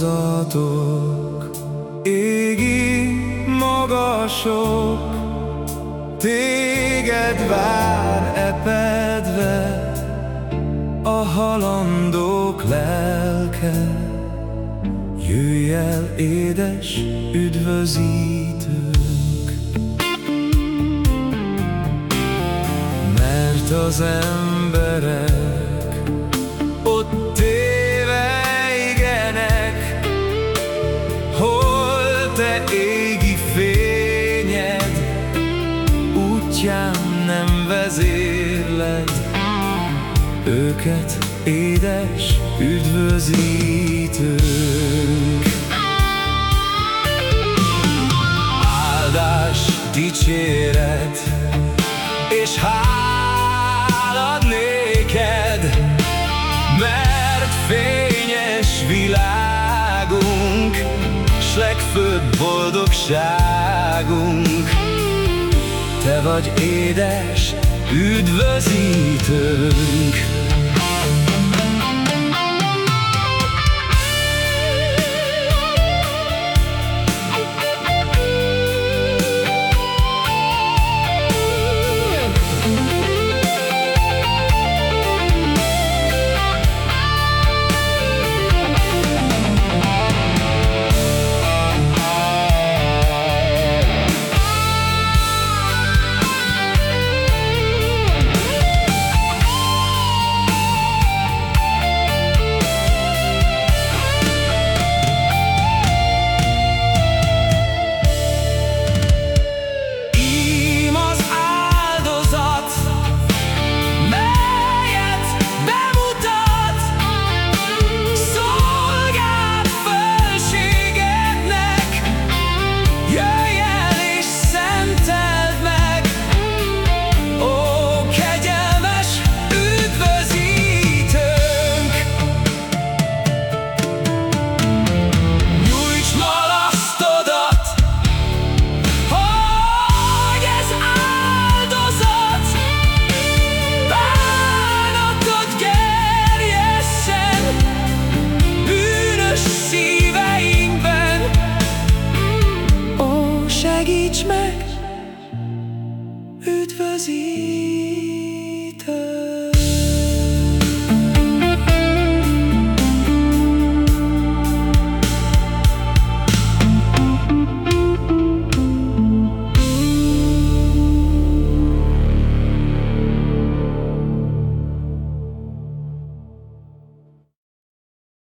hozzatok Égi magasok Téged vár epedve A halandók lelke. Jöjj el, édes üdvözítőnk Mert az emberek Útján nem vezérled Őket édes üdvözítőnk Áldás, dicséret és hálad néked, mert fényes világunk, s legfőbb boldogságunk. Te vagy édes üdvözítőnk. Segíts meg, üdvözít!